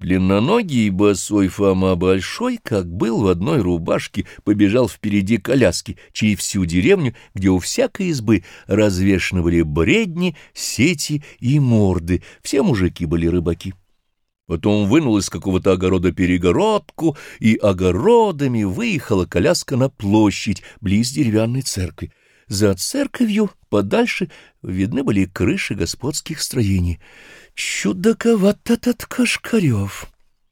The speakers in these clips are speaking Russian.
Длинноногий босой Фома Большой, как был в одной рубашке, побежал впереди коляски через всю деревню, где у всякой избы развешаны были бредни, сети и морды, все мужики были рыбаки. Потом вынул из какого-то огорода перегородку, и огородами выехала коляска на площадь близ деревянной церкви. За церковью подальше видны были крыши господских строений. «Чудаковат этот Кашкарев»,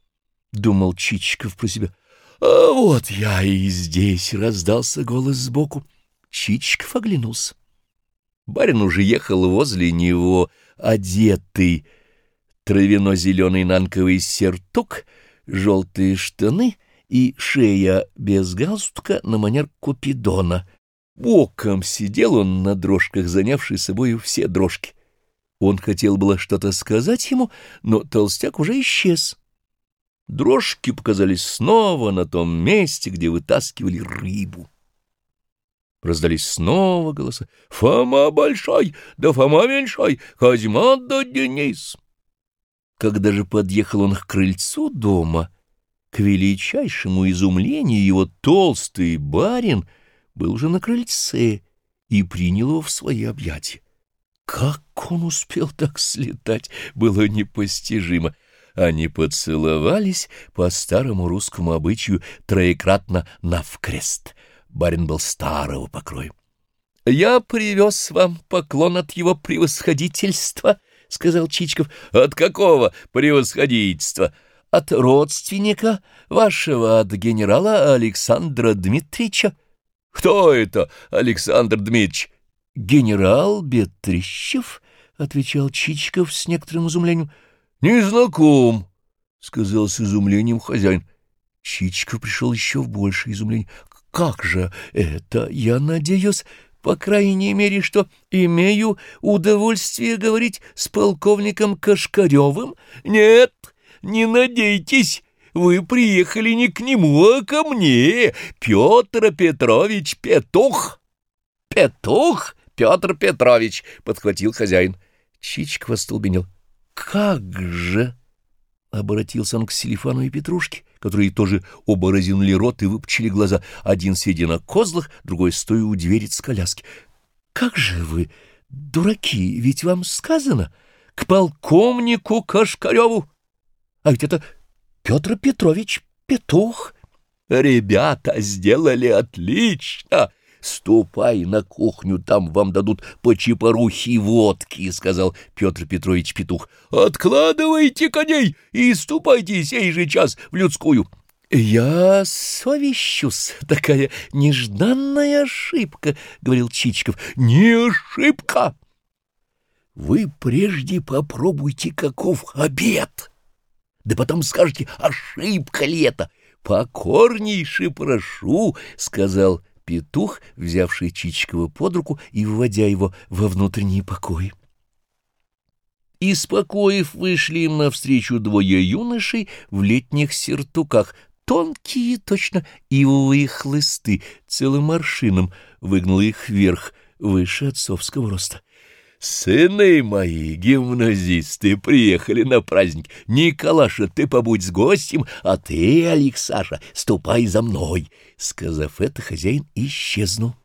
— думал Чичиков про себя. «А вот я и здесь!» — раздался голос сбоку. Чичиков оглянулся. Барин уже ехал возле него, одетый, травяно-зеленый нанковый сертук, желтые штаны и шея без галстука на манер Купидона — Боком сидел он на дрожках, занявший собою все дрожки. Он хотел было что-то сказать ему, но толстяк уже исчез. Дрожки показались снова на том месте, где вытаскивали рыбу. Раздались снова голоса. «Фома большой, да Фома меньшой, Козьма да Денис!» Когда же подъехал он к крыльцу дома, к величайшему изумлению его толстый барин — был уже на крыльце и принял его в свои объятия. Как он успел так слетать, было непостижимо. Они поцеловались по старому русскому обычаю троекратно навкрест. Барин был старого покроя. — Я привез вам поклон от его превосходительства, — сказал Чичков. — От какого превосходительства? — От родственника вашего, от генерала Александра Дмитриевича. Кто это, Александр Дмитриевич? — Генерал Бетрищев, — отвечал Чичиков с некоторым изумлением. — Не знаком, — сказал с изумлением хозяин. Чичиков пришел еще в большее изумление. — Как же это, я надеюсь, по крайней мере, что имею удовольствие говорить с полковником Кашкаревым? — Нет, не надейтесь, вы приехали не к нему, а ко мне, Петр Петрович Петух. Петух, Петр Петрович, — подхватил хозяин. Чичик остолбенел. Как же! Обратился он к Селифану и Петрушке, которые тоже оба разинули рот и выпучили глаза, один сидя на козлах, другой стоя у двери с коляски. «Как же вы, дураки, ведь вам сказано, к полковнику Кашкареву! А ведь это Петр Петрович Петух. Ребята сделали отлично. Ступай на кухню, там вам дадут по чепорухе водки, — сказал Петр Петрович Петух. Откладывайте коней и ступайте сей же час в людскую. «Я совещусь, такая нежданная ошибка», — говорил Чичиков. «Не ошибка! Вы прежде попробуйте, каков обед» да потом скажете, ошибка ли это? Покорнейше прошу, — сказал петух, взявший Чичикова под руку и вводя его во внутренний покой. Из покоев вышли им навстречу двое юношей в летних сертуках, тонкие, точно ивовые хлысты, целым аршином выгнал их вверх, выше отцовского роста. «Сыны мои, гимназисты, приехали на праздник. Николаша, ты побудь с гостем, а ты, Алексаша, ступай за мной». Сказав это, хозяин исчезнул.